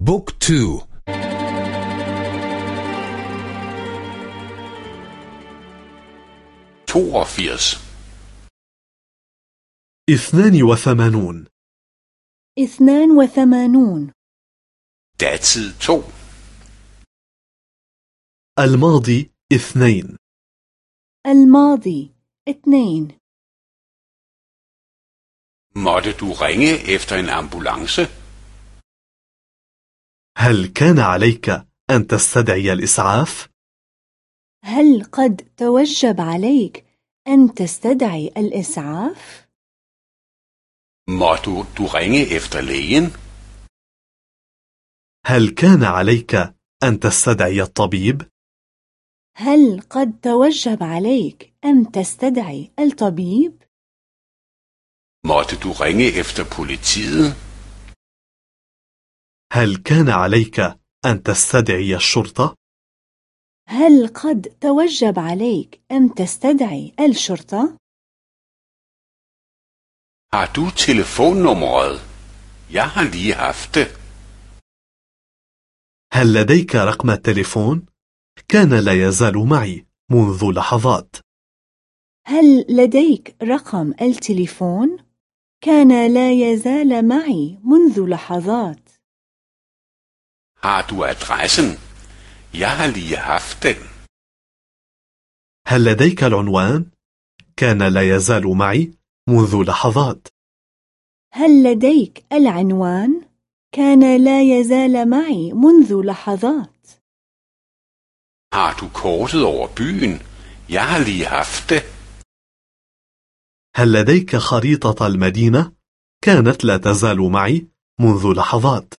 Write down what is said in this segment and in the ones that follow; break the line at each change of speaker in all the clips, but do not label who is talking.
بوك تو.
toogfirs
اثنان وثمانون.
اثنان وثمانون.
datid to
الماضي اثنين.
الماضي اثنين.
Måtte du ringe efter en ambulance?
هل كان عليك أن تستدعي الإسعاف؟
هل قد توجب عليك أن تستدعي الإسعاف؟
Måtte du ringe efter lægen?
هل كان عليك أن تستدعي الطبيب؟
هل قد توجب عليك أن تستدعي الطبيب؟
Måtte du ringe efter politiet?
هل كان عليك أن تستدعي الشرطة؟
هل قد توجب عليك أن تستدعي الشرطة؟
Har du telefonnummeret? Jeg har lige haft det.
هل لديك رقم التليفون؟ كان لا يزال معي منذ لحظات
هل لديك رقم التليفون؟ كان لا يزال معي منذ لحظات
Har du adressen? Jeg har lige haft den.
هل لديك العنوان؟ كان لا يزال معي منذ لحظات
هل لديك العنوان؟ كان لا يزال معي منذ لحظات
Har du kortet over byen? Jeg har lige haft det.
هل لديك خريطة المدينة؟ كانت لا تزال معي منذ لحظات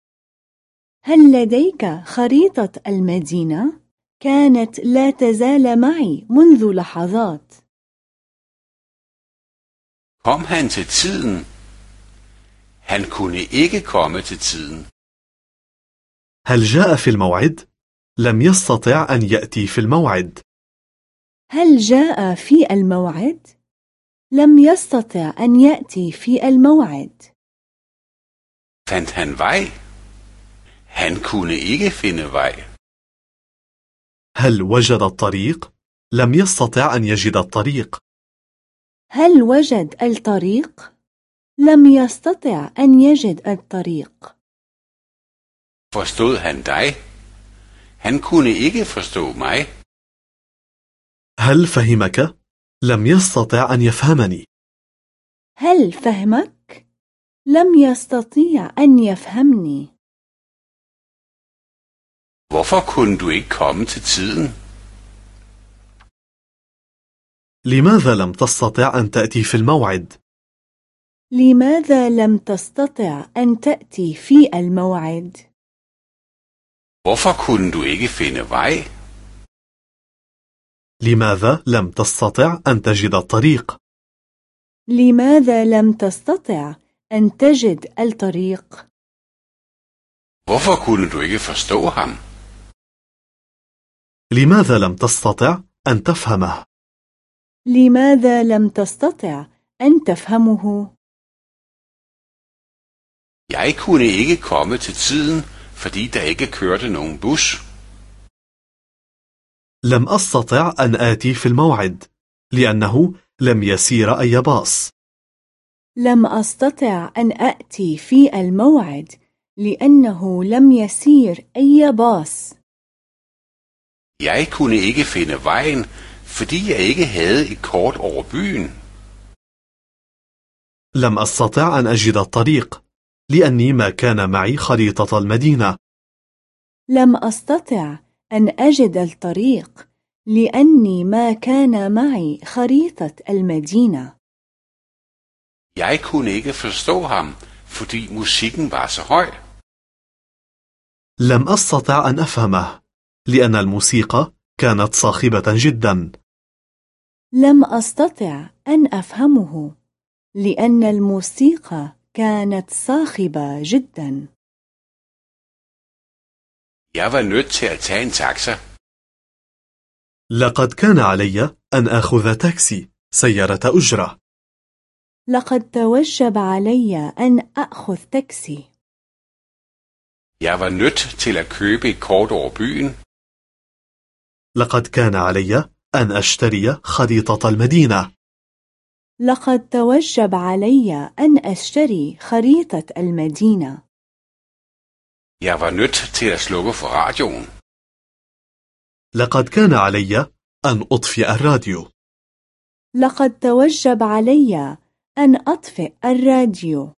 هل لديك خريطة المدينة؟ كانت لا تزال معي منذ لحظات
Kom han til tiden? Han kunne ikke komme til tiden.
هل جاء في الموعد؟ لم يستطع أن يأتي في الموعد
هل جاء في الموعد؟ لم يستطع أن يأتي في الموعد
Fandt han vej? Han kunne ikke finde vej.
هل وجد الطريق؟ لم يستطع أن يجد الطريق
هل وجد الطريق؟ لم يستطع أن يجد الطريق
Forstod han dig? Han kunne ikke forstå mig.
هل فهمك؟ لم يستطع أن يفهمني
هل فهمك؟ لم يستطيع أن يفهمني
Hvorfor kunne du ikke komme til tiden?
لماذا لم تستطع أن تأتي في الموعد؟
لماذا لم تستطع أن تأتي في الموعد؟
Hvorfor kunne du ikke finde vej?
لماذا لم تستطع أن تجد الطريق؟
لماذا لم تستطع أن تجد الطريق؟
Hvorfor kunne du ikke forstå ham?
لماذا لم تستطع أن تفهمه؟
لماذا لم تستطع أن تفهمه؟
Jeg kunne ikke komme til tiden, fordi der ikke kørte nogen bus.
لم أستطع أن آتي في الموعد لأنه لم يسير أي باص
لم أستطع أن أأتي في الموعد لأنه لم يسير أي باص
Jeg kunne ikke finde vejen, fordi jeg ikke havde et kort over byen.
لم أستطع أن أجد الطريق لأني ما كان معي خريطة المدينة
لم أستطع أن أجد الطريق لأني ما كان معي خريطة المدينة
Jeg kunne ikke forstå ham, fordi musikken var så høj.
لم أستطع أن أفهمه لأن الموسيقى كانت صاخبة جدا
لم أستطع أن أفهمه لأن الموسيقى كانت صاخبة جدا
Jeg var nødt til at tage en taxa.
لقد كان علي أن أخذ تاكسي سيارة أجرة
لقد توجب علي أن أخذ تاكسي
Jeg var nødt til at købe et kort over byen.
لقد كان علي أن أشتري خريطة المدينة
لقد توجب علي أن أشتري خريطة المدينة.
Jeg var nødt til at slukke for radioen.
لقد كان علي أن أطفئ الراديو
لقد توجب علي أن أطفئ الراديو.